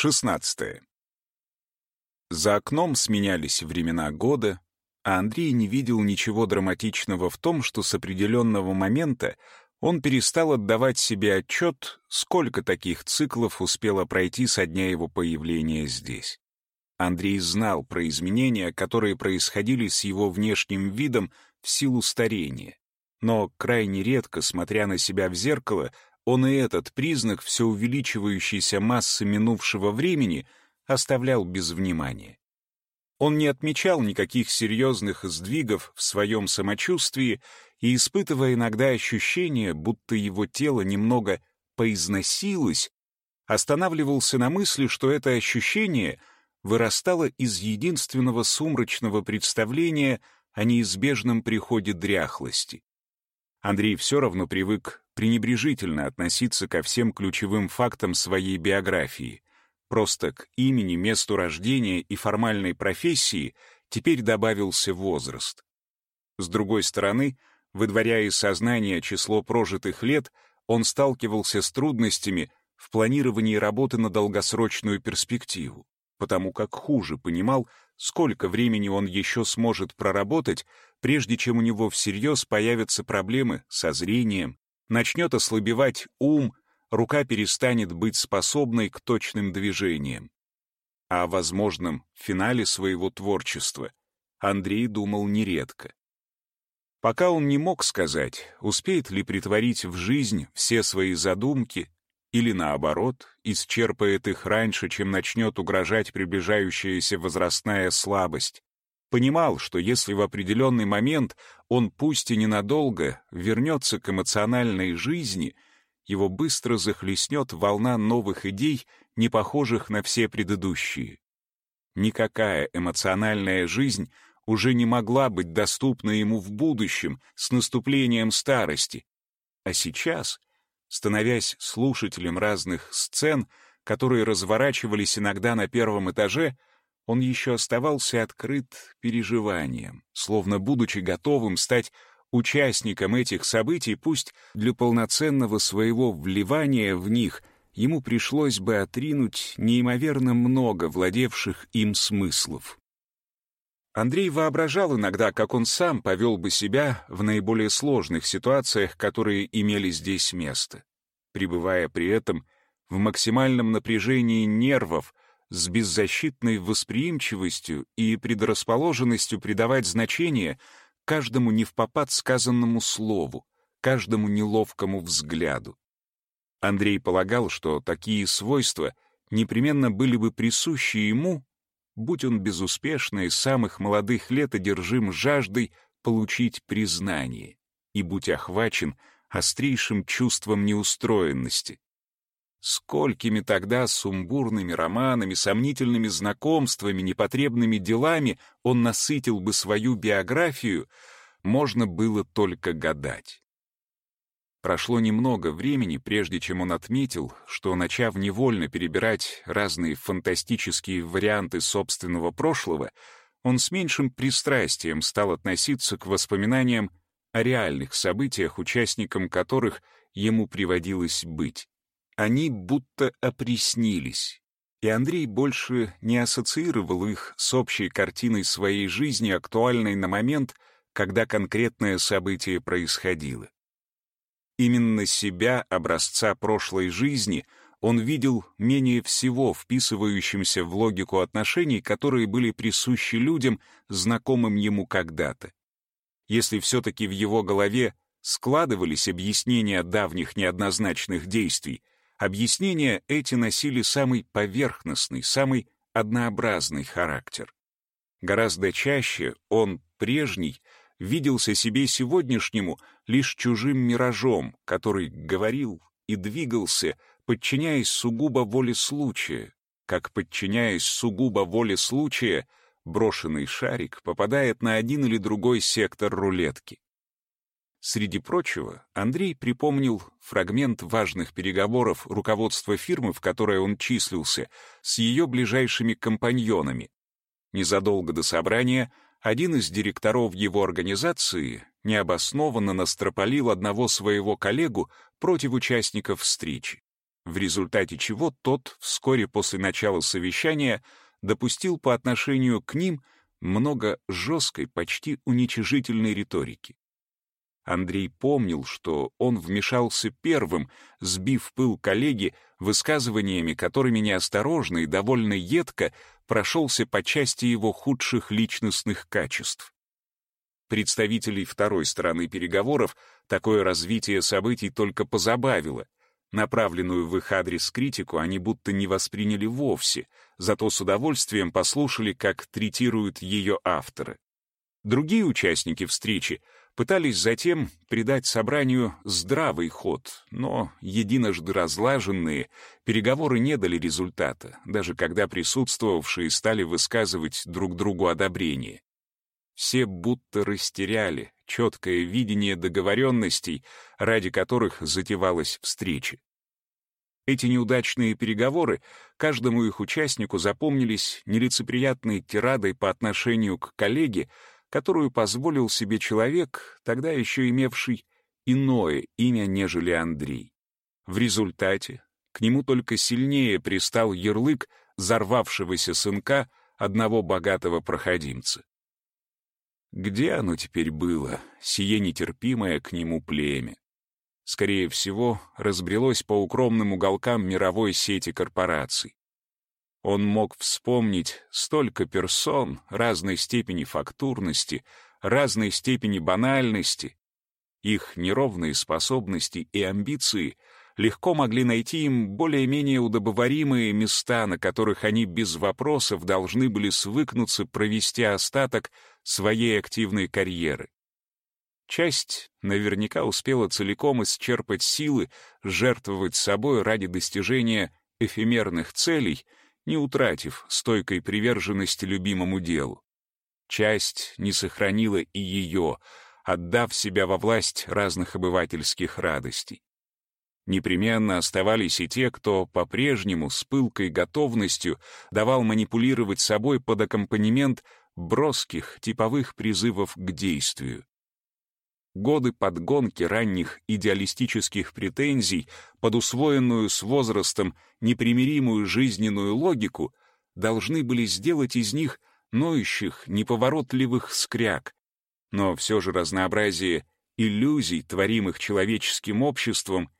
16. За окном сменялись времена года, а Андрей не видел ничего драматичного в том, что с определенного момента он перестал отдавать себе отчет, сколько таких циклов успело пройти со дня его появления здесь. Андрей знал про изменения, которые происходили с его внешним видом в силу старения. Но крайне редко, смотря на себя в зеркало, он и этот признак все увеличивающейся массы минувшего времени оставлял без внимания. Он не отмечал никаких серьезных сдвигов в своем самочувствии и, испытывая иногда ощущение, будто его тело немного поизносилось, останавливался на мысли, что это ощущение вырастало из единственного сумрачного представления о неизбежном приходе дряхлости. Андрей все равно привык пренебрежительно относиться ко всем ключевым фактам своей биографии. Просто к имени, месту рождения и формальной профессии теперь добавился возраст. С другой стороны, выдворяя из сознания число прожитых лет, он сталкивался с трудностями в планировании работы на долгосрочную перспективу, потому как хуже понимал, сколько времени он еще сможет проработать, прежде чем у него всерьез появятся проблемы со зрением, начнет ослабевать ум, рука перестанет быть способной к точным движениям. О возможном финале своего творчества Андрей думал нередко. Пока он не мог сказать, успеет ли притворить в жизнь все свои задумки, или наоборот, исчерпает их раньше, чем начнет угрожать приближающаяся возрастная слабость, Понимал, что если в определенный момент он, пусть и ненадолго, вернется к эмоциональной жизни, его быстро захлестнет волна новых идей, не похожих на все предыдущие. Никакая эмоциональная жизнь уже не могла быть доступна ему в будущем с наступлением старости. А сейчас, становясь слушателем разных сцен, которые разворачивались иногда на первом этаже, он еще оставался открыт переживаниям, словно будучи готовым стать участником этих событий, пусть для полноценного своего вливания в них ему пришлось бы отринуть неимоверно много владевших им смыслов. Андрей воображал иногда, как он сам повел бы себя в наиболее сложных ситуациях, которые имели здесь место, пребывая при этом в максимальном напряжении нервов, с беззащитной восприимчивостью и предрасположенностью придавать значение каждому невпопад сказанному слову, каждому неловкому взгляду. Андрей полагал, что такие свойства непременно были бы присущи ему, будь он безуспешно из самых молодых лет одержим жаждой получить признание и будь охвачен острейшим чувством неустроенности. Сколькими тогда сумбурными романами, сомнительными знакомствами, непотребными делами он насытил бы свою биографию, можно было только гадать. Прошло немного времени, прежде чем он отметил, что, начав невольно перебирать разные фантастические варианты собственного прошлого, он с меньшим пристрастием стал относиться к воспоминаниям о реальных событиях, участником которых ему приводилось быть. Они будто опреснились, и Андрей больше не ассоциировал их с общей картиной своей жизни, актуальной на момент, когда конкретное событие происходило. Именно себя, образца прошлой жизни, он видел менее всего вписывающимся в логику отношений, которые были присущи людям, знакомым ему когда-то. Если все-таки в его голове складывались объяснения давних неоднозначных действий, Объяснения эти носили самый поверхностный, самый однообразный характер. Гораздо чаще он, прежний, виделся себе сегодняшнему лишь чужим миражом, который говорил и двигался, подчиняясь сугубо воле случая, как, подчиняясь сугубо воле случая, брошенный шарик попадает на один или другой сектор рулетки. Среди прочего, Андрей припомнил фрагмент важных переговоров руководства фирмы, в которой он числился, с ее ближайшими компаньонами. Незадолго до собрания один из директоров его организации необоснованно настропалил одного своего коллегу против участников встречи. в результате чего тот вскоре после начала совещания допустил по отношению к ним много жесткой, почти уничижительной риторики. Андрей помнил, что он вмешался первым, сбив пыл коллеги высказываниями, которыми неосторожно и довольно едко прошелся по части его худших личностных качеств. Представителей второй стороны переговоров такое развитие событий только позабавило. Направленную в их адрес критику они будто не восприняли вовсе, зато с удовольствием послушали, как третируют ее авторы. Другие участники встречи пытались затем придать собранию здравый ход, но единожды разлаженные переговоры не дали результата, даже когда присутствовавшие стали высказывать друг другу одобрение. Все будто растеряли четкое видение договоренностей, ради которых затевалась встреча. Эти неудачные переговоры каждому их участнику запомнились нелицеприятной тирадой по отношению к коллеге, которую позволил себе человек, тогда еще имевший иное имя, нежели Андрей. В результате к нему только сильнее пристал ярлык взорвавшегося сынка одного богатого проходимца. Где оно теперь было, сие нетерпимое к нему племя? Скорее всего, разбрелось по укромным уголкам мировой сети корпораций. Он мог вспомнить столько персон разной степени фактурности, разной степени банальности. Их неровные способности и амбиции легко могли найти им более-менее удобоваримые места, на которых они без вопросов должны были свыкнуться провести остаток своей активной карьеры. Часть наверняка успела целиком исчерпать силы, жертвовать собой ради достижения эфемерных целей — не утратив стойкой приверженности любимому делу. Часть не сохранила и ее, отдав себя во власть разных обывательских радостей. Непременно оставались и те, кто по-прежнему с пылкой готовностью давал манипулировать собой под аккомпанемент броских типовых призывов к действию. Годы подгонки ранних идеалистических претензий под усвоенную с возрастом непримиримую жизненную логику должны были сделать из них ноющих, неповоротливых скряг. Но все же разнообразие иллюзий, творимых человеческим обществом,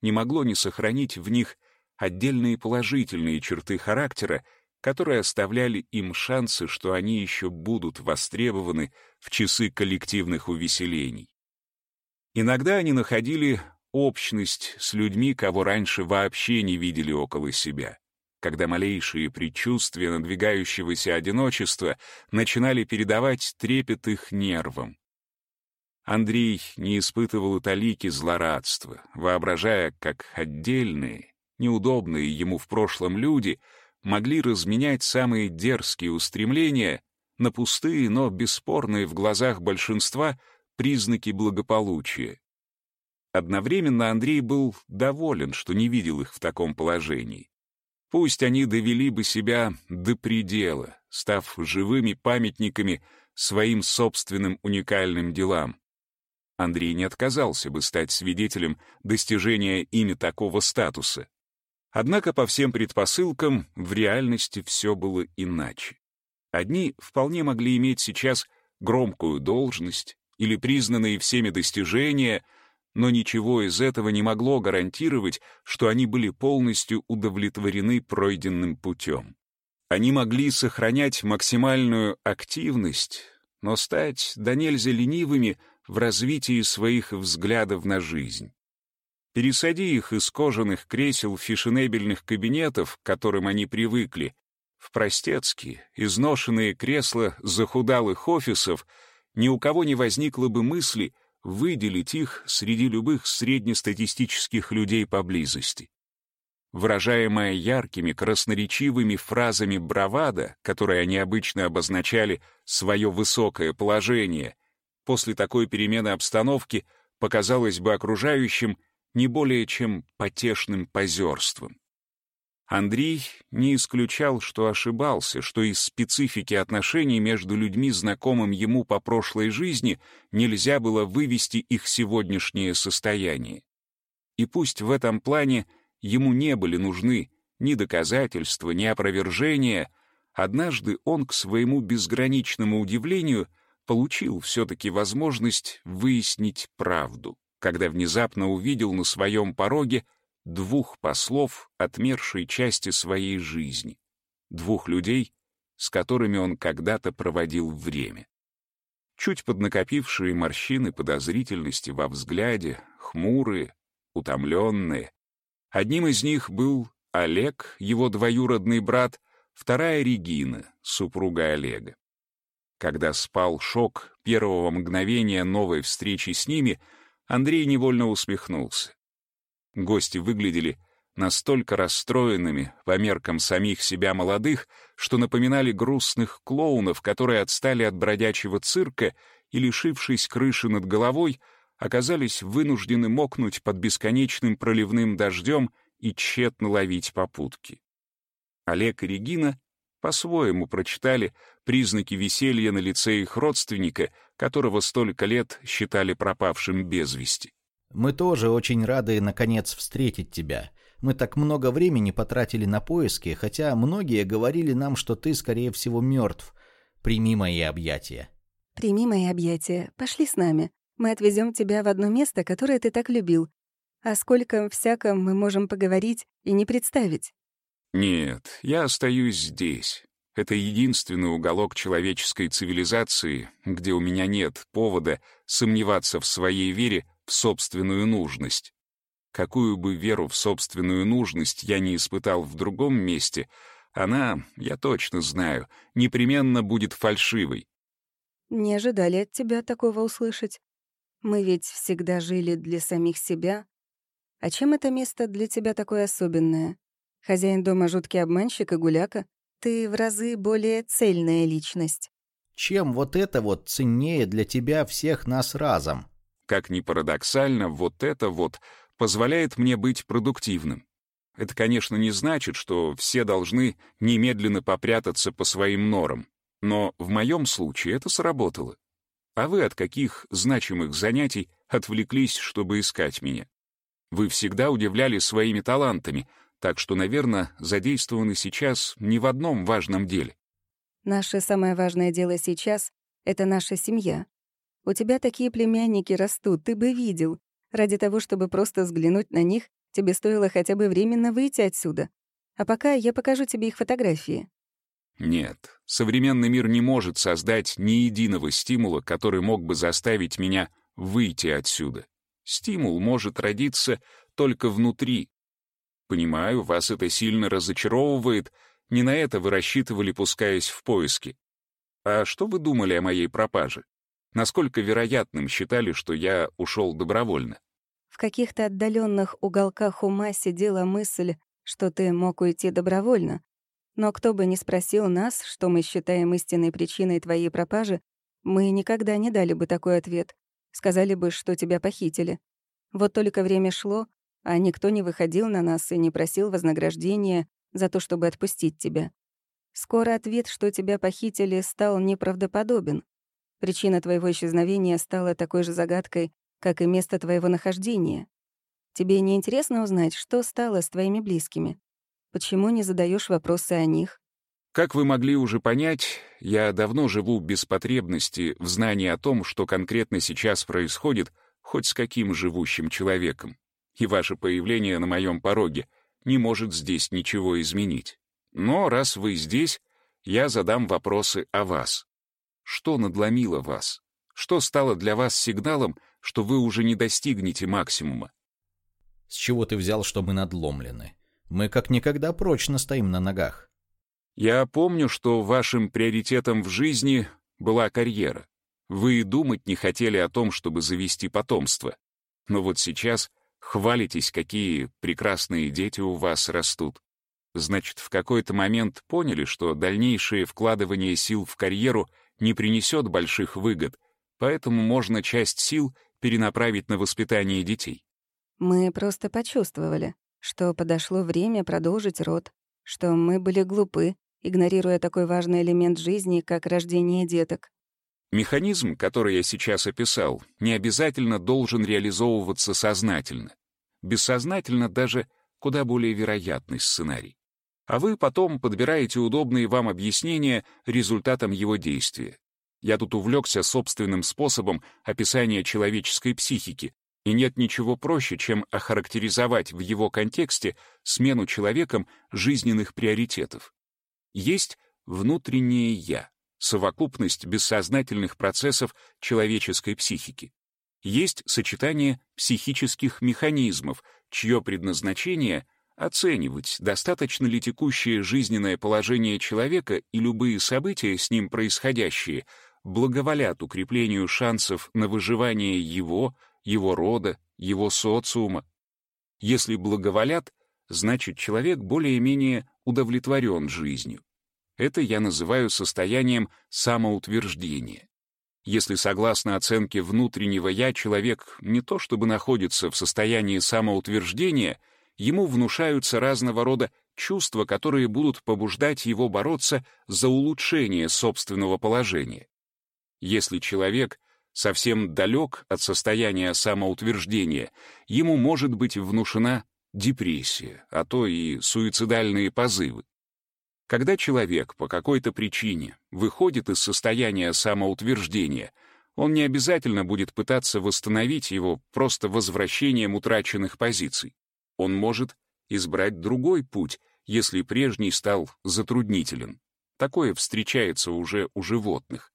не могло не сохранить в них отдельные положительные черты характера, которые оставляли им шансы, что они еще будут востребованы в часы коллективных увеселений. Иногда они находили общность с людьми, кого раньше вообще не видели около себя. Когда малейшие предчувствия надвигающегося одиночества начинали передавать трепет их нервам. Андрей не испытывал и талики злорадства, воображая, как отдельные, неудобные ему в прошлом люди могли разменять самые дерзкие устремления на пустые, но бесспорные в глазах большинства признаки благополучия. Одновременно Андрей был доволен, что не видел их в таком положении. Пусть они довели бы себя до предела, став живыми памятниками своим собственным уникальным делам. Андрей не отказался бы стать свидетелем достижения ими такого статуса. Однако по всем предпосылкам в реальности все было иначе. Одни вполне могли иметь сейчас громкую должность, или признанные всеми достижения, но ничего из этого не могло гарантировать, что они были полностью удовлетворены пройденным путем. Они могли сохранять максимальную активность, но стать до нельзя ленивыми в развитии своих взглядов на жизнь. Пересади их из кожаных кресел фешенебельных кабинетов, к которым они привыкли, в простецкие, изношенные кресла захудалых офисов — ни у кого не возникло бы мысли выделить их среди любых среднестатистических людей поблизости. Выражаемая яркими, красноречивыми фразами бравада, которые они обычно обозначали свое высокое положение, после такой перемены обстановки показалось бы окружающим не более чем потешным позерством. Андрей не исключал, что ошибался, что из специфики отношений между людьми, знакомым ему по прошлой жизни, нельзя было вывести их сегодняшнее состояние. И пусть в этом плане ему не были нужны ни доказательства, ни опровержения, однажды он, к своему безграничному удивлению, получил все-таки возможность выяснить правду, когда внезапно увидел на своем пороге двух послов, отмершей части своей жизни, двух людей, с которыми он когда-то проводил время. Чуть поднакопившие морщины подозрительности во взгляде, хмурые, утомленные. Одним из них был Олег, его двоюродный брат, вторая — Регина, супруга Олега. Когда спал шок первого мгновения новой встречи с ними, Андрей невольно усмехнулся. Гости выглядели настолько расстроенными по меркам самих себя молодых, что напоминали грустных клоунов, которые отстали от бродячего цирка и, лишившись крыши над головой, оказались вынуждены мокнуть под бесконечным проливным дождем и тщетно ловить попутки. Олег и Регина по-своему прочитали признаки веселья на лице их родственника, которого столько лет считали пропавшим без вести. «Мы тоже очень рады, наконец, встретить тебя. Мы так много времени потратили на поиски, хотя многие говорили нам, что ты, скорее всего, мертв. Прими мои объятия». «Прими мои объятия. Пошли с нами. Мы отвезем тебя в одно место, которое ты так любил. А сколько всяком мы можем поговорить и не представить». «Нет, я остаюсь здесь. Это единственный уголок человеческой цивилизации, где у меня нет повода сомневаться в своей вере в собственную нужность. Какую бы веру в собственную нужность я не испытал в другом месте, она, я точно знаю, непременно будет фальшивой. Не ожидали от тебя такого услышать. Мы ведь всегда жили для самих себя. А чем это место для тебя такое особенное? Хозяин дома жуткий обманщик и гуляка? Ты в разы более цельная личность. Чем вот это вот ценнее для тебя всех нас разом? Как ни парадоксально, вот это вот позволяет мне быть продуктивным. Это, конечно, не значит, что все должны немедленно попрятаться по своим норам, но в моем случае это сработало. А вы от каких значимых занятий отвлеклись, чтобы искать меня? Вы всегда удивляли своими талантами, так что, наверное, задействованы сейчас не в одном важном деле. Наше самое важное дело сейчас — это наша семья. У тебя такие племянники растут, ты бы видел. Ради того, чтобы просто взглянуть на них, тебе стоило хотя бы временно выйти отсюда. А пока я покажу тебе их фотографии». Нет, современный мир не может создать ни единого стимула, который мог бы заставить меня выйти отсюда. Стимул может родиться только внутри. Понимаю, вас это сильно разочаровывает, не на это вы рассчитывали, пускаясь в поиски. А что вы думали о моей пропаже? Насколько вероятным считали, что я ушел добровольно? В каких-то отдаленных уголках ума сидела мысль, что ты мог уйти добровольно. Но кто бы ни спросил нас, что мы считаем истинной причиной твоей пропажи, мы никогда не дали бы такой ответ. Сказали бы, что тебя похитили. Вот только время шло, а никто не выходил на нас и не просил вознаграждения за то, чтобы отпустить тебя. Скоро ответ, что тебя похитили, стал неправдоподобен. Причина твоего исчезновения стала такой же загадкой, как и место твоего нахождения. Тебе не интересно узнать, что стало с твоими близкими? Почему не задаешь вопросы о них? Как вы могли уже понять, я давно живу без потребности в знании о том, что конкретно сейчас происходит хоть с каким живущим человеком. И ваше появление на моем пороге не может здесь ничего изменить. Но раз вы здесь, я задам вопросы о вас. Что надломило вас? Что стало для вас сигналом, что вы уже не достигнете максимума? С чего ты взял, что мы надломлены? Мы как никогда прочно стоим на ногах. Я помню, что вашим приоритетом в жизни была карьера. Вы и думать не хотели о том, чтобы завести потомство. Но вот сейчас хвалитесь, какие прекрасные дети у вас растут. Значит, в какой-то момент поняли, что дальнейшее вкладывание сил в карьеру не принесет больших выгод, поэтому можно часть сил перенаправить на воспитание детей. Мы просто почувствовали, что подошло время продолжить род, что мы были глупы, игнорируя такой важный элемент жизни, как рождение деток. Механизм, который я сейчас описал, не обязательно должен реализовываться сознательно. Бессознательно даже куда более вероятный сценарий. А вы потом подбираете удобные вам объяснения результатам его действия. Я тут увлекся собственным способом описания человеческой психики, и нет ничего проще, чем охарактеризовать в его контексте смену человеком жизненных приоритетов. Есть внутреннее «я», совокупность бессознательных процессов человеческой психики. Есть сочетание психических механизмов, чье предназначение — оценивать, достаточно ли текущее жизненное положение человека и любые события с ним происходящие благоволят укреплению шансов на выживание его, его рода, его социума. Если благоволят, значит человек более-менее удовлетворен жизнью. Это я называю состоянием самоутверждения. Если согласно оценке внутреннего «я» человек не то чтобы находится в состоянии самоутверждения, ему внушаются разного рода чувства, которые будут побуждать его бороться за улучшение собственного положения. Если человек совсем далек от состояния самоутверждения, ему может быть внушена депрессия, а то и суицидальные позывы. Когда человек по какой-то причине выходит из состояния самоутверждения, он не обязательно будет пытаться восстановить его просто возвращением утраченных позиций. Он может избрать другой путь, если прежний стал затруднителен. Такое встречается уже у животных.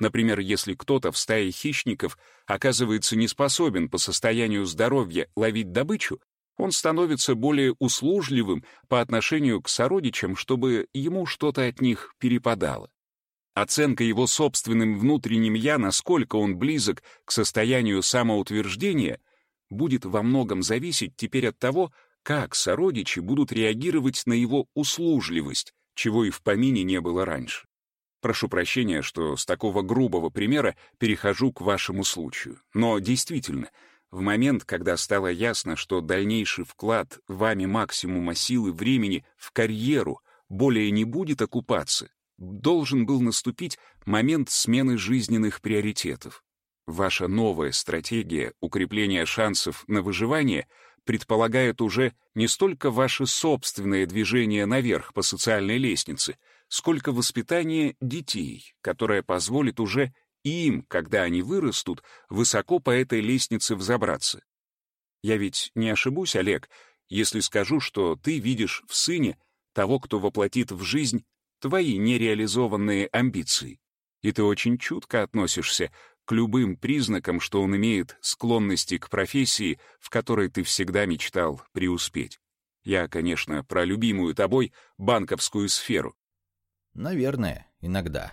Например, если кто-то в стае хищников оказывается не способен по состоянию здоровья ловить добычу, он становится более услужливым по отношению к сородичам, чтобы ему что-то от них перепадало. Оценка его собственным внутренним «я», насколько он близок к состоянию самоутверждения, будет во многом зависеть теперь от того, как сородичи будут реагировать на его услужливость, чего и в помине не было раньше. Прошу прощения, что с такого грубого примера перехожу к вашему случаю. Но действительно — в момент, когда стало ясно, что дальнейший вклад вами максимума силы времени в карьеру более не будет окупаться, должен был наступить момент смены жизненных приоритетов. Ваша новая стратегия укрепления шансов на выживание предполагает уже не столько ваше собственное движение наверх по социальной лестнице, сколько воспитание детей, которое позволит уже им, когда они вырастут, высоко по этой лестнице взобраться. Я ведь не ошибусь, Олег, если скажу, что ты видишь в сыне того, кто воплотит в жизнь твои нереализованные амбиции. И ты очень чутко относишься к любым признакам, что он имеет склонности к профессии, в которой ты всегда мечтал преуспеть. Я, конечно, про любимую тобой банковскую сферу. Наверное, иногда.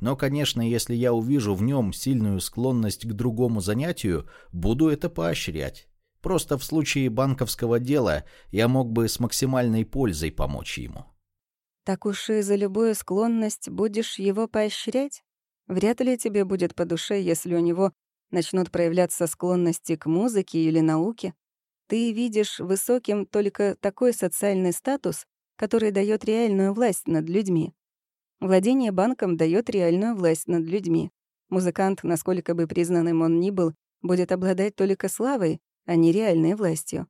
Но, конечно, если я увижу в нем сильную склонность к другому занятию, буду это поощрять. Просто в случае банковского дела я мог бы с максимальной пользой помочь ему. Так уж и за любую склонность будешь его поощрять? Вряд ли тебе будет по душе, если у него начнут проявляться склонности к музыке или науке. Ты видишь высоким только такой социальный статус, который дает реальную власть над людьми. Владение банком дает реальную власть над людьми. Музыкант, насколько бы признанным он ни был, будет обладать только славой, а не реальной властью.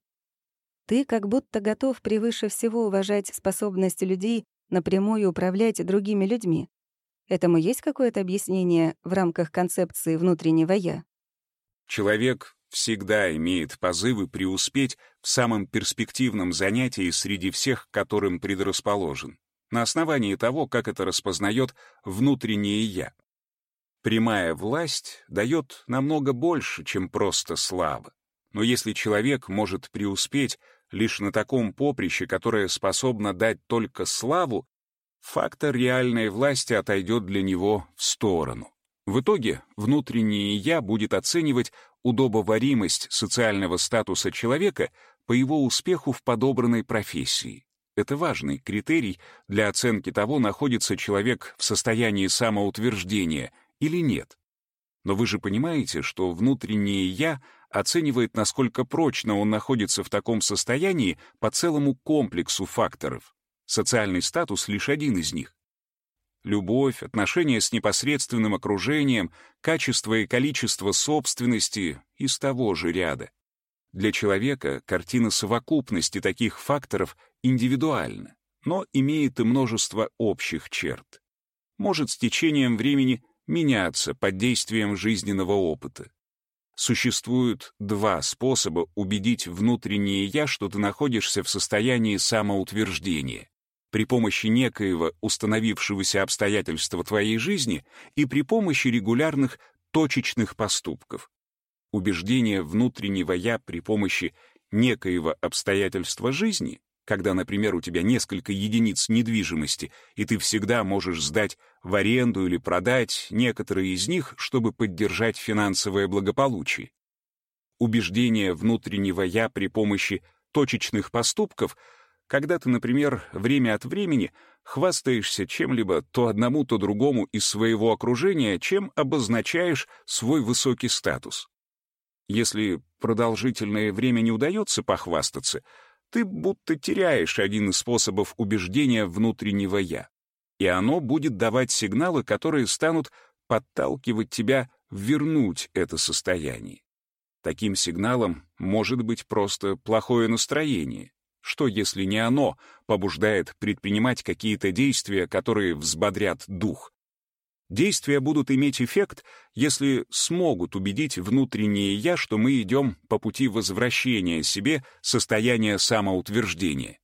Ты как будто готов превыше всего уважать способность людей напрямую управлять другими людьми. Этому есть какое-то объяснение в рамках концепции внутреннего «я»? Человек всегда имеет позывы преуспеть в самом перспективном занятии среди всех, которым предрасположен на основании того, как это распознает внутреннее «я». Прямая власть дает намного больше, чем просто слава. Но если человек может преуспеть лишь на таком поприще, которое способно дать только славу, фактор реальной власти отойдет для него в сторону. В итоге внутреннее «я» будет оценивать удобоваримость социального статуса человека по его успеху в подобранной профессии. Это важный критерий для оценки того, находится человек в состоянии самоутверждения или нет. Но вы же понимаете, что внутреннее «я» оценивает, насколько прочно он находится в таком состоянии по целому комплексу факторов. Социальный статус — лишь один из них. Любовь, отношения с непосредственным окружением, качество и количество собственности из того же ряда. Для человека картина совокупности таких факторов индивидуальна, но имеет и множество общих черт. Может с течением времени меняться под действием жизненного опыта. Существуют два способа убедить внутреннее «я», что ты находишься в состоянии самоутверждения. При помощи некоего установившегося обстоятельства твоей жизни и при помощи регулярных точечных поступков. Убеждение внутреннего «я» при помощи некоего обстоятельства жизни когда, например, у тебя несколько единиц недвижимости, и ты всегда можешь сдать в аренду или продать некоторые из них, чтобы поддержать финансовое благополучие. Убеждение внутреннего «я» при помощи точечных поступков, когда ты, например, время от времени хвастаешься чем-либо то одному, то другому из своего окружения, чем обозначаешь свой высокий статус. Если продолжительное время не удается похвастаться — ты будто теряешь один из способов убеждения внутреннего «я». И оно будет давать сигналы, которые станут подталкивать тебя вернуть это состояние. Таким сигналом может быть просто плохое настроение. Что, если не оно побуждает предпринимать какие-то действия, которые взбодрят дух? Действия будут иметь эффект, если смогут убедить внутреннее «я», что мы идем по пути возвращения себе состояния самоутверждения.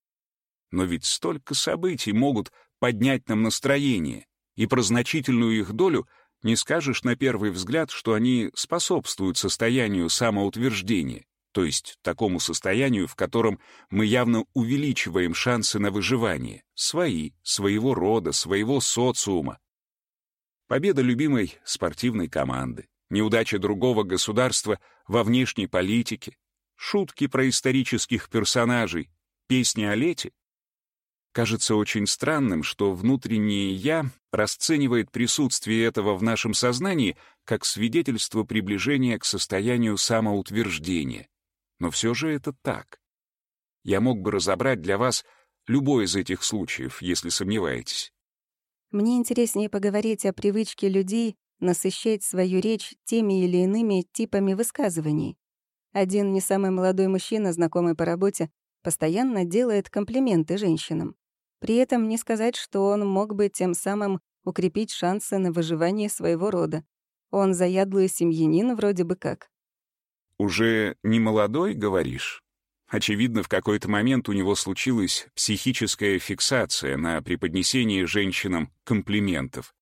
Но ведь столько событий могут поднять нам настроение, и про значительную их долю не скажешь на первый взгляд, что они способствуют состоянию самоутверждения, то есть такому состоянию, в котором мы явно увеличиваем шансы на выживание, свои, своего рода, своего социума, Победа любимой спортивной команды, неудача другого государства во внешней политике, шутки про исторических персонажей, песни о лете. Кажется очень странным, что внутреннее «я» расценивает присутствие этого в нашем сознании как свидетельство приближения к состоянию самоутверждения. Но все же это так. Я мог бы разобрать для вас любой из этих случаев, если сомневаетесь. Мне интереснее поговорить о привычке людей насыщать свою речь теми или иными типами высказываний. Один не самый молодой мужчина, знакомый по работе, постоянно делает комплименты женщинам. При этом не сказать, что он мог бы тем самым укрепить шансы на выживание своего рода. Он заядлый семьянин вроде бы как. «Уже не молодой, говоришь?» Очевидно, в какой-то момент у него случилась психическая фиксация на преподнесении женщинам комплиментов.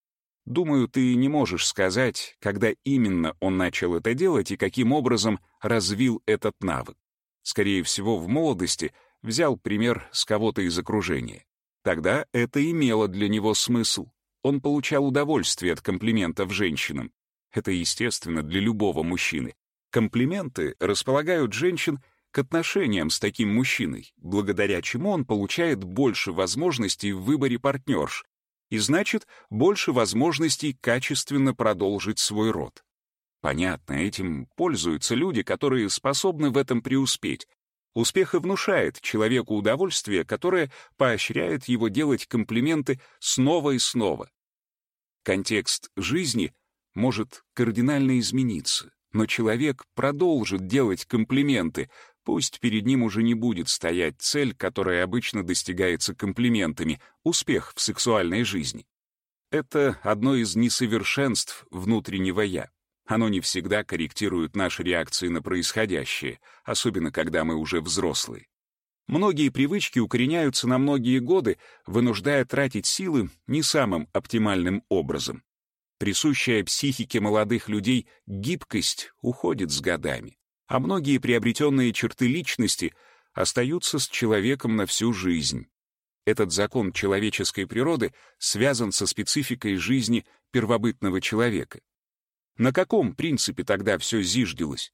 Думаю, ты не можешь сказать, когда именно он начал это делать и каким образом развил этот навык. Скорее всего, в молодости взял пример с кого-то из окружения. Тогда это имело для него смысл. Он получал удовольствие от комплиментов женщинам. Это естественно для любого мужчины. Комплименты располагают женщин к отношениям с таким мужчиной, благодаря чему он получает больше возможностей в выборе партнерш, и значит, больше возможностей качественно продолжить свой род. Понятно, этим пользуются люди, которые способны в этом преуспеть. Успех и внушает человеку удовольствие, которое поощряет его делать комплименты снова и снова. Контекст жизни может кардинально измениться, но человек продолжит делать комплименты, Пусть перед ним уже не будет стоять цель, которая обычно достигается комплиментами, успех в сексуальной жизни. Это одно из несовершенств внутреннего «я». Оно не всегда корректирует наши реакции на происходящее, особенно когда мы уже взрослые. Многие привычки укореняются на многие годы, вынуждая тратить силы не самым оптимальным образом. Присущая психике молодых людей гибкость уходит с годами а многие приобретенные черты личности остаются с человеком на всю жизнь. Этот закон человеческой природы связан со спецификой жизни первобытного человека. На каком принципе тогда все зиждилось?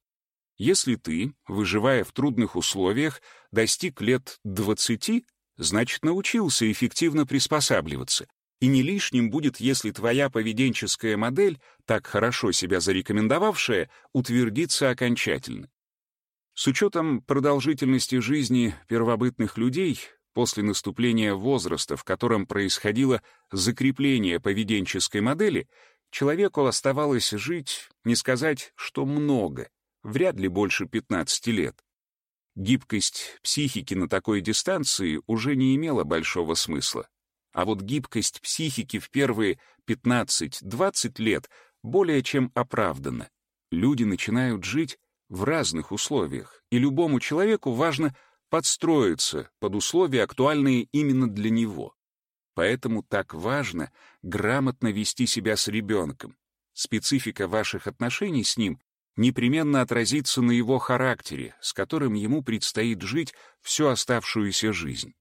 Если ты, выживая в трудных условиях, достиг лет 20, значит, научился эффективно приспосабливаться, и не лишним будет, если твоя поведенческая модель, так хорошо себя зарекомендовавшая, утвердится окончательно. С учетом продолжительности жизни первобытных людей, после наступления возраста, в котором происходило закрепление поведенческой модели, человеку оставалось жить, не сказать, что много, вряд ли больше 15 лет. Гибкость психики на такой дистанции уже не имела большого смысла. А вот гибкость психики в первые 15-20 лет более чем оправдана. Люди начинают жить в разных условиях, и любому человеку важно подстроиться под условия, актуальные именно для него. Поэтому так важно грамотно вести себя с ребенком. Специфика ваших отношений с ним непременно отразится на его характере, с которым ему предстоит жить всю оставшуюся жизнь.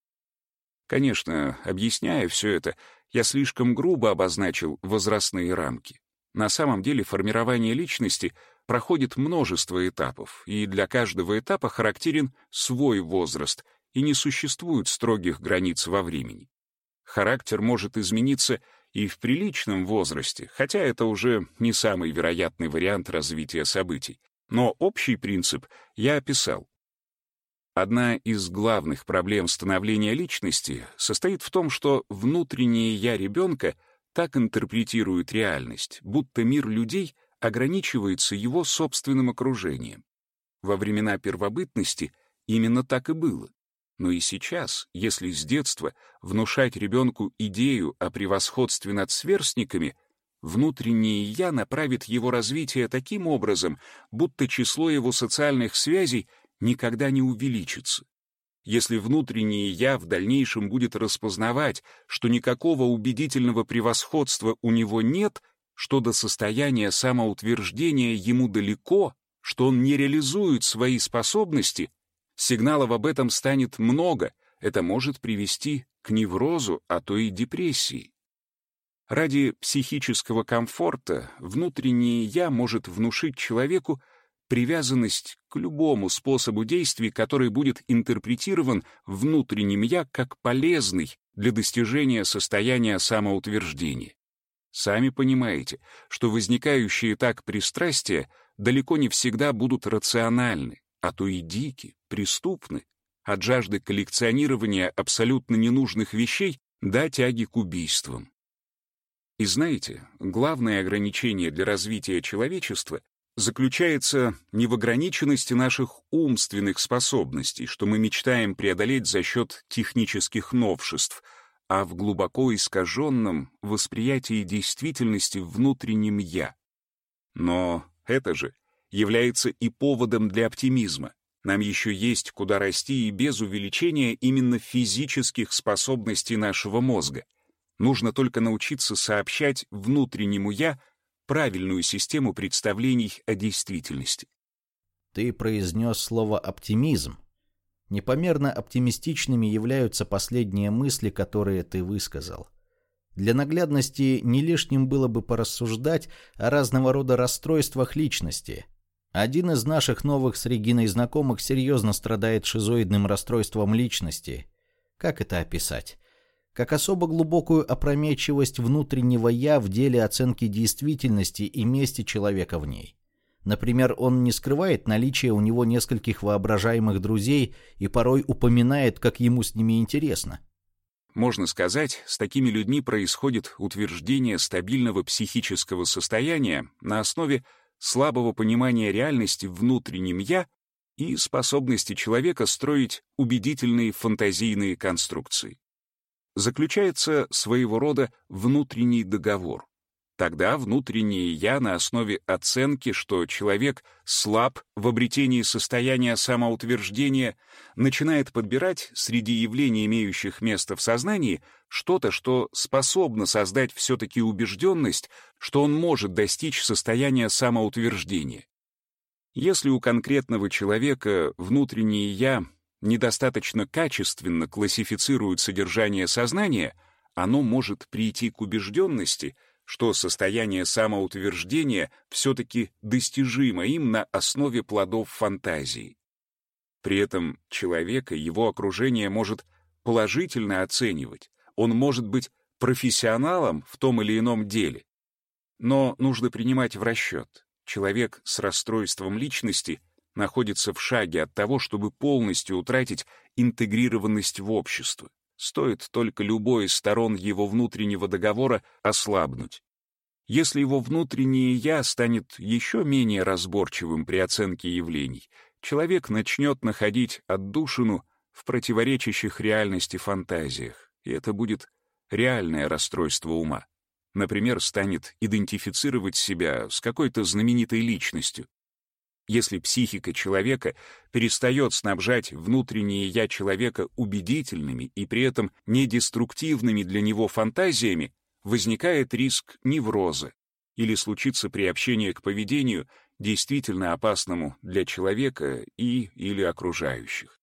Конечно, объясняя все это, я слишком грубо обозначил возрастные рамки. На самом деле формирование личности проходит множество этапов, и для каждого этапа характерен свой возраст, и не существует строгих границ во времени. Характер может измениться и в приличном возрасте, хотя это уже не самый вероятный вариант развития событий. Но общий принцип я описал. Одна из главных проблем становления личности состоит в том, что внутреннее «я» ребенка так интерпретирует реальность, будто мир людей ограничивается его собственным окружением. Во времена первобытности именно так и было. Но и сейчас, если с детства внушать ребенку идею о превосходстве над сверстниками, внутреннее «я» направит его развитие таким образом, будто число его социальных связей никогда не увеличится. Если внутреннее «я» в дальнейшем будет распознавать, что никакого убедительного превосходства у него нет, что до состояния самоутверждения ему далеко, что он не реализует свои способности, Сигналов об этом станет много, это может привести к неврозу, а то и депрессии. Ради психического комфорта внутреннее «я» может внушить человеку привязанность к любому способу действий, который будет интерпретирован внутренним «я» как полезный для достижения состояния самоутверждения. Сами понимаете, что возникающие так пристрастия далеко не всегда будут рациональны а то и дики, преступны, от жажды коллекционирования абсолютно ненужных вещей до тяги к убийствам. И знаете, главное ограничение для развития человечества заключается не в ограниченности наших умственных способностей, что мы мечтаем преодолеть за счет технических новшеств, а в глубоко искаженном восприятии действительности внутреннем «я». Но это же является и поводом для оптимизма. Нам еще есть куда расти и без увеличения именно физических способностей нашего мозга. Нужно только научиться сообщать внутреннему «я» правильную систему представлений о действительности. Ты произнес слово «оптимизм». Непомерно оптимистичными являются последние мысли, которые ты высказал. Для наглядности не лишним было бы порассуждать о разного рода расстройствах личности, один из наших новых с Региной знакомых серьезно страдает шизоидным расстройством личности. Как это описать? Как особо глубокую опрометчивость внутреннего «я» в деле оценки действительности и месте человека в ней. Например, он не скрывает наличие у него нескольких воображаемых друзей и порой упоминает, как ему с ними интересно. Можно сказать, с такими людьми происходит утверждение стабильного психического состояния на основе слабого понимания реальности внутренним «я» и способности человека строить убедительные фантазийные конструкции. Заключается своего рода внутренний договор. Тогда внутреннее «я» на основе оценки, что человек слаб в обретении состояния самоутверждения, начинает подбирать среди явлений, имеющих место в сознании, что-то, что способно создать все-таки убежденность, что он может достичь состояния самоутверждения. Если у конкретного человека внутреннее «я» недостаточно качественно классифицирует содержание сознания, оно может прийти к убежденности — что состояние самоутверждения все-таки достижимо им на основе плодов фантазии. При этом человека его окружение может положительно оценивать, он может быть профессионалом в том или ином деле. Но нужно принимать в расчет, человек с расстройством личности находится в шаге от того, чтобы полностью утратить интегрированность в общество. Стоит только любой из сторон его внутреннего договора ослабнуть. Если его внутреннее «я» станет еще менее разборчивым при оценке явлений, человек начнет находить отдушину в противоречащих реальности фантазиях, и это будет реальное расстройство ума. Например, станет идентифицировать себя с какой-то знаменитой личностью. Если психика человека перестает снабжать внутреннее «я» человека убедительными и при этом недеструктивными для него фантазиями, возникает риск невроза или случится приобщение к поведению, действительно опасному для человека и или окружающих.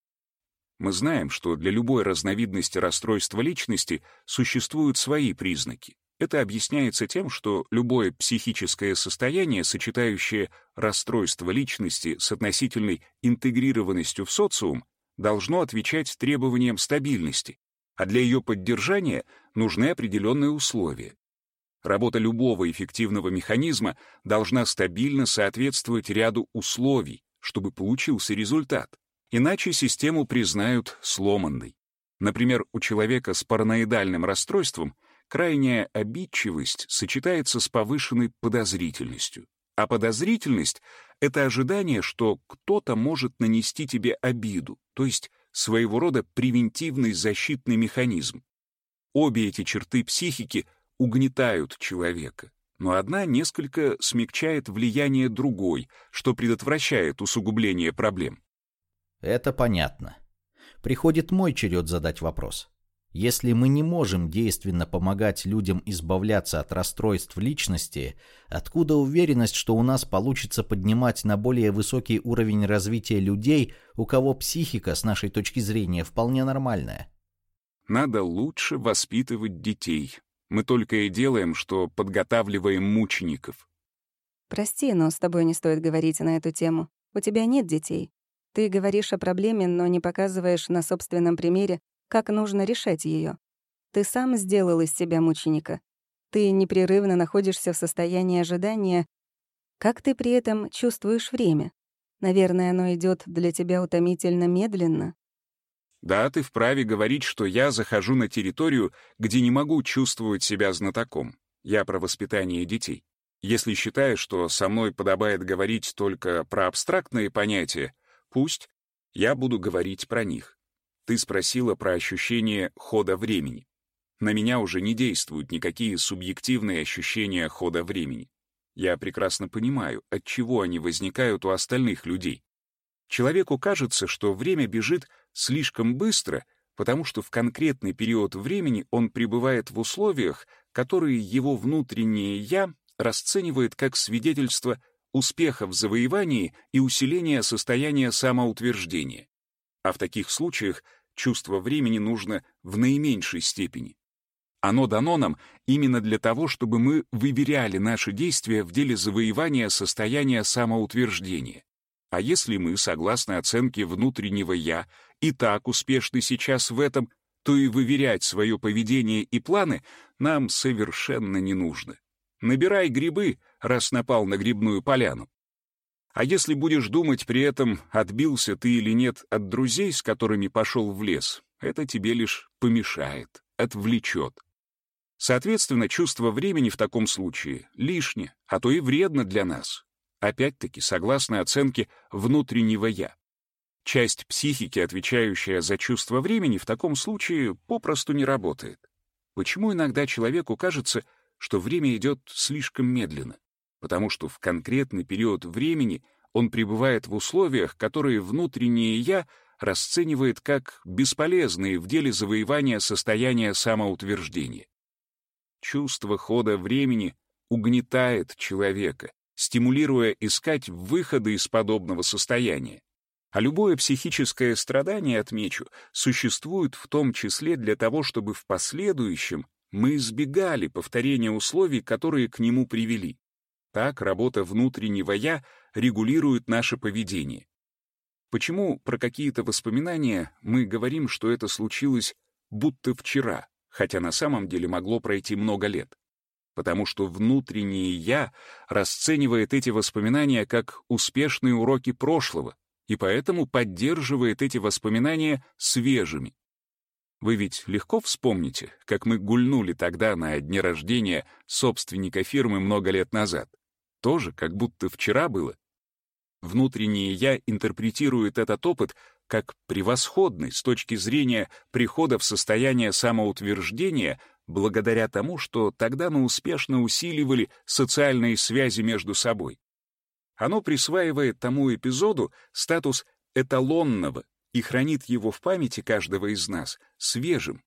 Мы знаем, что для любой разновидности расстройства личности существуют свои признаки. Это объясняется тем, что любое психическое состояние, сочетающее расстройство личности с относительной интегрированностью в социум, должно отвечать требованиям стабильности, а для ее поддержания нужны определенные условия. Работа любого эффективного механизма должна стабильно соответствовать ряду условий, чтобы получился результат. Иначе систему признают сломанной. Например, у человека с параноидальным расстройством крайняя обидчивость сочетается с повышенной подозрительностью. А подозрительность — это ожидание, что кто-то может нанести тебе обиду, то есть своего рода превентивный защитный механизм. Обе эти черты психики угнетают человека, но одна несколько смягчает влияние другой, что предотвращает усугубление проблем. Это понятно. Приходит мой черед задать вопрос. Если мы не можем действенно помогать людям избавляться от расстройств личности, откуда уверенность, что у нас получится поднимать на более высокий уровень развития людей, у кого психика, с нашей точки зрения, вполне нормальная? Надо лучше воспитывать детей. Мы только и делаем, что подготавливаем мучеников. Прости, но с тобой не стоит говорить на эту тему. У тебя нет детей. Ты говоришь о проблеме, но не показываешь на собственном примере, как нужно решать ее. Ты сам сделал из себя мученика. Ты непрерывно находишься в состоянии ожидания. Как ты при этом чувствуешь время? Наверное, оно идет для тебя утомительно медленно. Да, ты вправе говорить, что я захожу на территорию, где не могу чувствовать себя знатоком. Я про воспитание детей. Если считаешь, что со мной подобает говорить только про абстрактные понятия, пусть я буду говорить про них. Ты спросила про ощущение хода времени. На меня уже не действуют никакие субъективные ощущения хода времени. Я прекрасно понимаю, от чего они возникают у остальных людей. Человеку кажется, что время бежит слишком быстро, потому что в конкретный период времени он пребывает в условиях, которые его внутреннее «я» расценивает как свидетельство успеха в завоевании и усиления состояния самоутверждения а в таких случаях чувство времени нужно в наименьшей степени. Оно дано нам именно для того, чтобы мы выверяли наши действия в деле завоевания состояния самоутверждения. А если мы, согласно оценке внутреннего «я», и так успешны сейчас в этом, то и выверять свое поведение и планы нам совершенно не нужно. Набирай грибы, раз напал на грибную поляну. А если будешь думать при этом, отбился ты или нет от друзей, с которыми пошел в лес, это тебе лишь помешает, отвлечет. Соответственно, чувство времени в таком случае лишнее, а то и вредно для нас. Опять-таки, согласно оценке внутреннего «я». Часть психики, отвечающая за чувство времени, в таком случае попросту не работает. Почему иногда человеку кажется, что время идет слишком медленно? Потому что в конкретный период времени он пребывает в условиях, которые внутреннее «я» расценивает как бесполезные в деле завоевания состояния самоутверждения. Чувство хода времени угнетает человека, стимулируя искать выходы из подобного состояния. А любое психическое страдание, отмечу, существует в том числе для того, чтобы в последующем мы избегали повторения условий, которые к нему привели. Так работа внутреннего «я» регулирует наше поведение. Почему про какие-то воспоминания мы говорим, что это случилось будто вчера, хотя на самом деле могло пройти много лет? Потому что внутреннее «я» расценивает эти воспоминания как успешные уроки прошлого и поэтому поддерживает эти воспоминания свежими. Вы ведь легко вспомните, как мы гульнули тогда на дне рождения собственника фирмы много лет назад. Тоже как будто вчера было. Внутреннее «я» интерпретирует этот опыт как превосходный с точки зрения прихода в состояние самоутверждения благодаря тому, что тогда мы успешно усиливали социальные связи между собой. Оно присваивает тому эпизоду статус эталонного и хранит его в памяти каждого из нас свежим.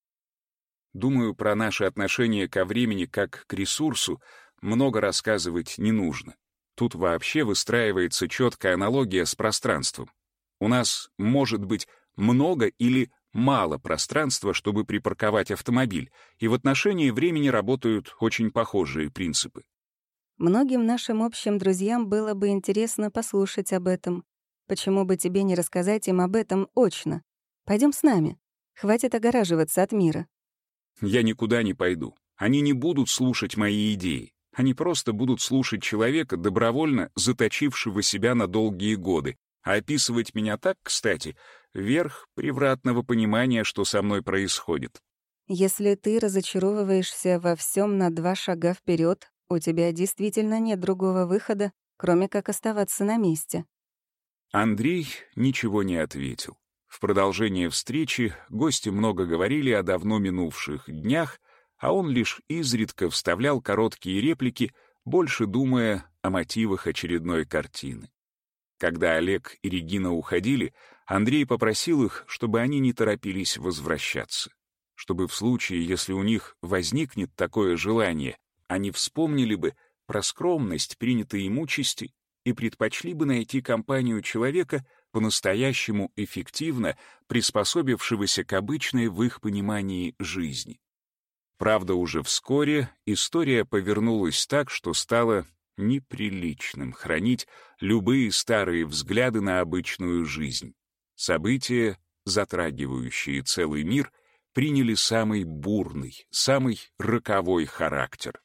Думаю, про наши отношения ко времени как к ресурсу много рассказывать не нужно. Тут вообще выстраивается четкая аналогия с пространством. У нас может быть много или мало пространства, чтобы припарковать автомобиль, и в отношении времени работают очень похожие принципы. Многим нашим общим друзьям было бы интересно послушать об этом. Почему бы тебе не рассказать им об этом очно? Пойдем с нами. Хватит огораживаться от мира. Я никуда не пойду. Они не будут слушать мои идеи. Они просто будут слушать человека, добровольно заточившего себя на долгие годы, а описывать меня так, кстати, верх превратного понимания, что со мной происходит. Если ты разочаровываешься во всем на два шага вперед, у тебя действительно нет другого выхода, кроме как оставаться на месте. Андрей ничего не ответил. В продолжение встречи гости много говорили о давно минувших днях, а он лишь изредка вставлял короткие реплики, больше думая о мотивах очередной картины. Когда Олег и Регина уходили, Андрей попросил их, чтобы они не торопились возвращаться. Чтобы в случае, если у них возникнет такое желание, они вспомнили бы про скромность принятой им участи и предпочли бы найти компанию человека, по-настоящему эффективно приспособившегося к обычной в их понимании жизни. Правда, уже вскоре история повернулась так, что стало неприличным хранить любые старые взгляды на обычную жизнь. События, затрагивающие целый мир, приняли самый бурный, самый роковой характер.